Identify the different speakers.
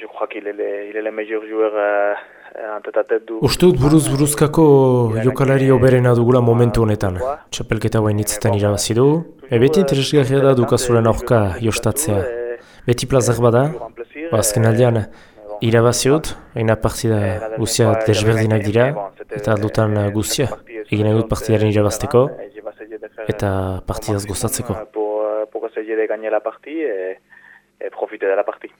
Speaker 1: je crois qu'il est le, il est le meilleur joueur euh, en tête à tête du
Speaker 2: Uste dut buruz buruzkako jokalari oberena dugula momentu honetan. Txapelketa guain itzetan irabazi du. E beti interesgarria da dukazuren aurka jostatzea. Beti plazak bada, azken aldean, irabaziot, eina partida guzia desberdinak dira, eta aldutan guzia, egin egut partidaren irabazteko, eta partidaz gozatzeko.
Speaker 1: Pour essayer de gagner la partie et profiter de la partie.